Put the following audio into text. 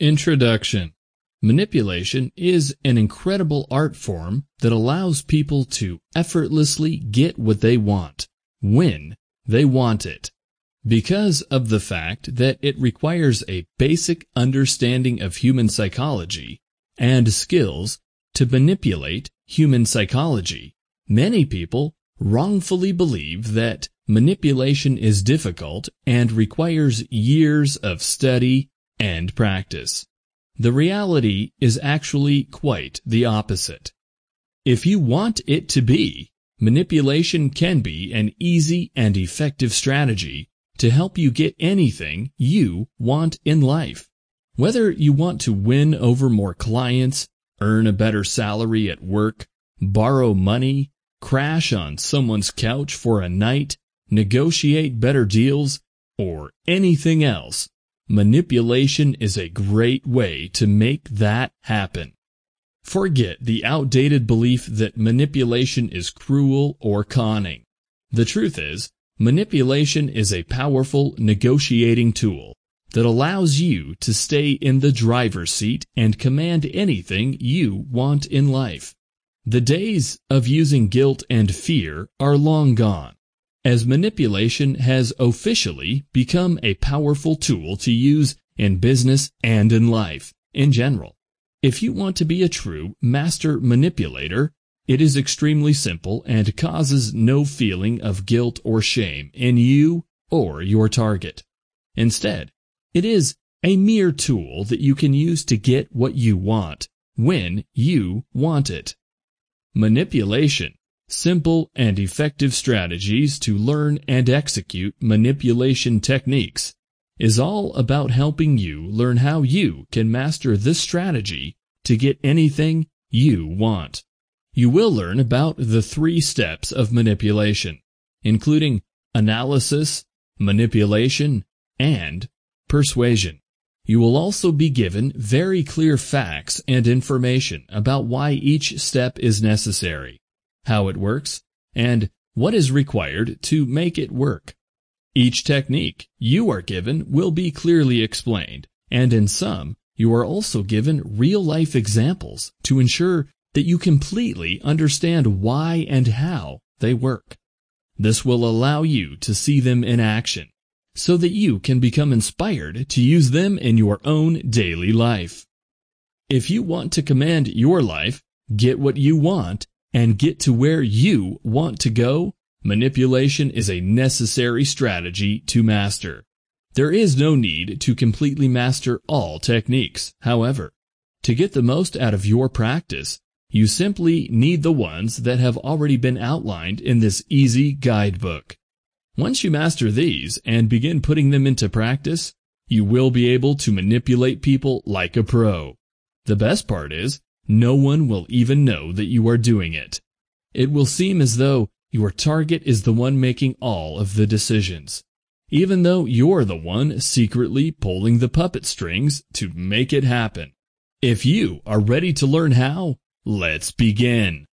Introduction Manipulation is an incredible art form that allows people to effortlessly get what they want, when they want it. Because of the fact that it requires a basic understanding of human psychology and skills to manipulate human psychology, many people wrongfully believe that manipulation is difficult and requires years of study and practice. The reality is actually quite the opposite. If you want it to be, manipulation can be an easy and effective strategy to help you get anything you want in life. Whether you want to win over more clients, earn a better salary at work, borrow money, crash on someone's couch for a night, negotiate better deals, or anything else, Manipulation is a great way to make that happen. Forget the outdated belief that manipulation is cruel or conning. The truth is, manipulation is a powerful negotiating tool that allows you to stay in the driver's seat and command anything you want in life. The days of using guilt and fear are long gone as manipulation has officially become a powerful tool to use in business and in life in general. If you want to be a true master manipulator, it is extremely simple and causes no feeling of guilt or shame in you or your target. Instead, it is a mere tool that you can use to get what you want when you want it. Manipulation simple and effective strategies to learn and execute manipulation techniques is all about helping you learn how you can master this strategy to get anything you want. You will learn about the three steps of manipulation, including analysis, manipulation, and persuasion. You will also be given very clear facts and information about why each step is necessary how it works, and what is required to make it work. Each technique you are given will be clearly explained, and in some, you are also given real-life examples to ensure that you completely understand why and how they work. This will allow you to see them in action, so that you can become inspired to use them in your own daily life. If you want to command your life, get what you want, and get to where you want to go, manipulation is a necessary strategy to master. There is no need to completely master all techniques, however. To get the most out of your practice, you simply need the ones that have already been outlined in this easy guidebook. Once you master these and begin putting them into practice, you will be able to manipulate people like a pro. The best part is, no one will even know that you are doing it. It will seem as though your target is the one making all of the decisions, even though you're the one secretly pulling the puppet strings to make it happen. If you are ready to learn how, let's begin.